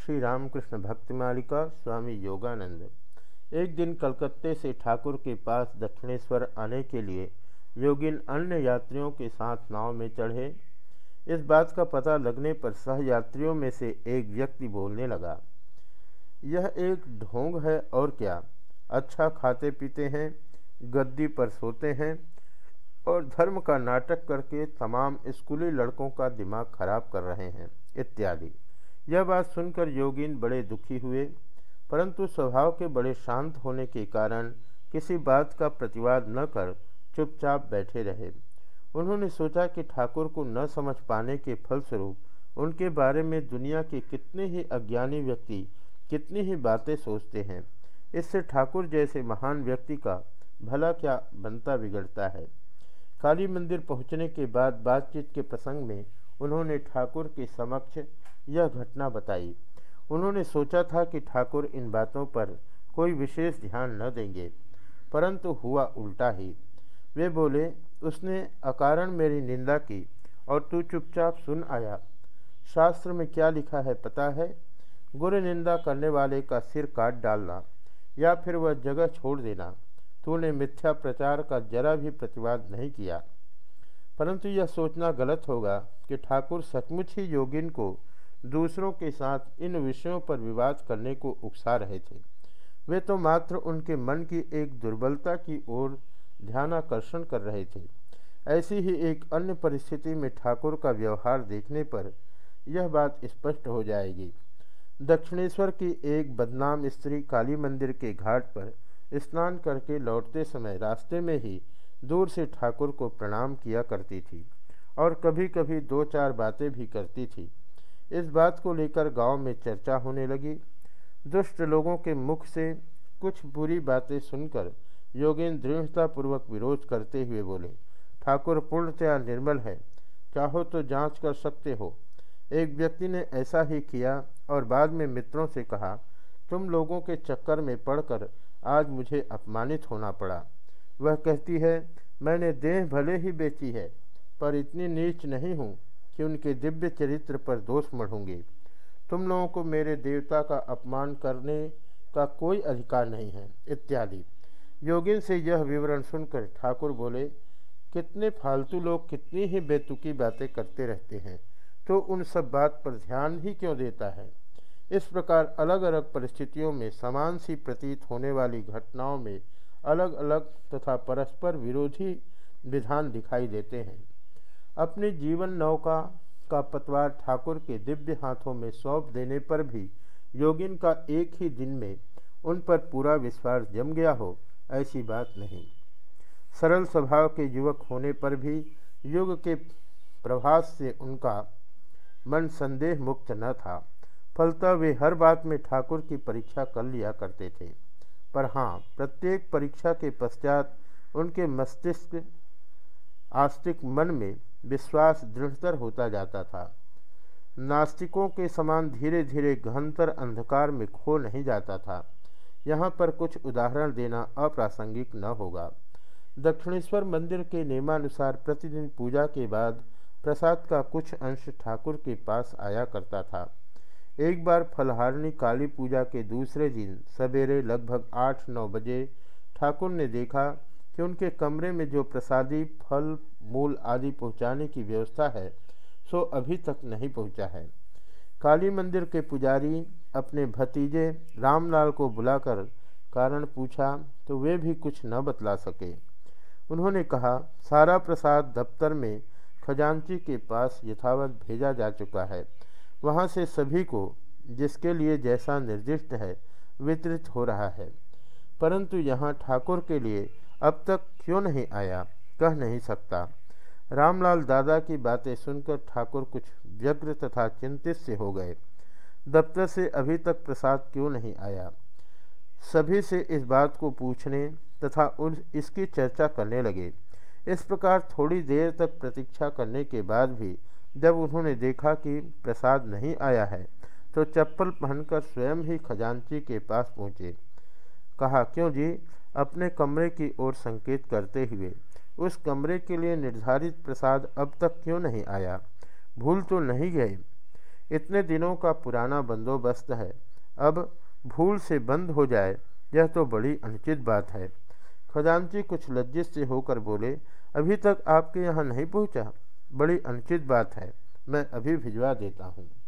श्री रामकृष्ण भक्ति मालिका स्वामी योगानंद। एक दिन कलकत्ते से ठाकुर के पास दक्षिणेश्वर आने के लिए योगिन अन्य यात्रियों के साथ नाव में चढ़े। इस बात का पता लगने पर सह यात्रियों में से एक व्यक्ति बोलने लगा, यह एक ढोंग है और क्या? अच्छा खाते पीते हैं, गद्दी पर सोते हैं और धर्म का नाटक करके तमाम स्कूली लड़कों का दिमाग खराब कर रहे हैं, इत्यादि। यह बात सुनकर योगिन बड़े दुखी हुए, परंतु स्वभाव के बड़े शांत होने के कारण किसी बात का प्रतिवाद न कर चुपचाप बैठे रहे। उन्होंने सोचा कि ठाकुर को न समझ पाने के फलस्वरूप उनके बारे में दुनिया के कितने ही अज्ञानी व्यक्ति कितनी ही बातें सोचते हैं। इससे ठाकुर जैसे महान व्यक्ति का भला क्या बनता बिगड़ता है। काली मंदिर पहुँचने के बाद बातचीत के प्रसंग में उन्होंने ठाकुर के समक्ष यह घटना बताई। उन्होंने सोचा था कि ठाकुर इन बातों पर कोई विशेष ध्यान न देंगे, परंतु हुआ उल्टा ही। वे बोले, उसने अकारण मेरी निंदा की और तू चुपचाप सुन आया। शास्त्र में क्या लिखा है पता है? गुरु निंदा करने वाले का सिर काट डालना या फिर वह जगह छोड़ देना। तूने मिथ्या प्रचार का जरा भी प्रतिवाद नहीं किया। परंतु यह सोचना गलत होगा कि ठाकुर सचमुच ही योगिन को दूसरों के साथ इन विषयों पर विवाद करने को उकसा रहे थे। वे तो मात्र उनके मन की एक दुर्बलता की ओर ध्यानाकर्षण कर रहे थे। ऐसी ही एक अन्य परिस्थिति में ठाकुर का व्यवहार देखने पर यह बात स्पष्ट हो जाएगी। दक्षिणेश्वर की एक बदनाम स्त्री काली मंदिर के घाट पर स्नान करके लौटते समय रास्ते में ही दूर से ठाकुर को प्रणाम किया करती थी और कभी कभी दो चार बातें भी करती थी। इस बात को लेकर गाँव में चर्चा होने लगी। दुष्ट लोगों के मुख से कुछ बुरी बातें सुनकर योगेंद्र दृढ़तापूर्वक विरोध करते हुए बोले, ठाकुर, पूर्णतया निर्मल है। चाहो तो जाँच कर सकते हो। एक व्यक्ति ने ऐसा ही किया और बाद में मित्रों से कहा, तुम लोगों के चक्कर में पड़कर आज मुझे अपमानित होना पड़ा। वह कहती है, मैंने देह भले ही बेची है, पर इतनी नीच नहीं हूँ कि उनके दिव्य चरित्र पर दोष मढ़ूँगी। तुम लोगों को मेरे देवता का अपमान करने का कोई अधिकार नहीं है, इत्यादि। योगिन से यह विवरण सुनकर ठाकुर बोले, कितने फालतू लोग कितनी ही बेतुकी बातें करते रहते हैं तो उन सब बात पर ध्यान ही क्यों देता है? इस प्रकार अलग अलग परिस्थितियों में समान सी प्रतीत होने वाली घटनाओं में अलग अलग तथा परस्पर विरोधी विधान दिखाई देते हैं। अपने जीवन नौका का पतवार ठाकुर के दिव्य हाथों में सौंप देने पर भी योगिन का एक ही दिन में उन पर पूरा विश्वास जम गया हो, ऐसी बात नहीं। सरल स्वभाव के युवक होने पर भी युग के प्रभास से उनका मन संदेह मुक्त न था। फलतः वे हर बात में ठाकुर की परीक्षा कर लिया करते थे। पर हाँ प्रत्येक परीक्षा के पश्चात उनके मस्तिष्क, आस्तिक मन में विश्वास दृढ़तर होता जाता था। नास्तिकों के समान धीरे धीरे गहनतर अंधकार में खो नहीं जाता था। यहाँ पर कुछ उदाहरण देना अप्रासंगिक न होगा। दक्षिणेश्वर मंदिर के नियमानुसार प्रतिदिन पूजा के बाद प्रसाद का कुछ अंश ठाकुर के पास आया करता था। एक बार फलहारणी काली पूजा के दूसरे दिन सवेरे लगभग आठ नौ बजे ठाकुर ने देखा कि उनके कमरे में जो प्रसादी, फल, मूल आदि पहुँचाने की व्यवस्था है, सो अभी तक नहीं पहुँचा है। काली मंदिर के पुजारी अपने भतीजे रामलाल को बुलाकर कारण पूछा तो वे भी कुछ न बतला सके? उन्होंने कहा, सारा प्रसाद दफ्तर में खजांची के पास यथावत भेजा जा चुका है। वहाँ से सभी को, जिसके लिए जैसा निर्दिष्ट है, वितरित हो रहा है। परंतु यहाँ ठाकुर के लिए अब तक क्यों नहीं आया, कह नहीं सकता। रामलाल दादा की बातें सुनकर ठाकुर कुछ व्यग्र तथा चिंतित से हो गए। दफ्तर से अभी तक प्रसाद क्यों नहीं आया? सभी से इस बात को पूछने तथा उन, इसकी चर्चा करने लगे। इस प्रकार थोड़ी देर तक प्रतीक्षा करने के बाद भी जब उन्होंने देखा कि प्रसाद नहीं आया है तो चप्पल पहनकर स्वयं ही खजांची के पास पहुँचे। कहा, क्यों जी? अपने कमरे की ओर संकेत करते हुए। उस कमरे के लिए निर्धारित प्रसाद अब तक क्यों नहीं आया? भूल तो नहीं गए। इतने दिनों का पुराना बंदोबस्त है। अब भूल से बंद हो जाए, यह तो बड़ी अनुचित बात है। खजांची कुछ लज्जित से होकर बोले, अभी तक आपके यहाँ नहीं पहुँचा? बड़ी अनुचित बात है। मैं अभी भिजवा देता हूँ।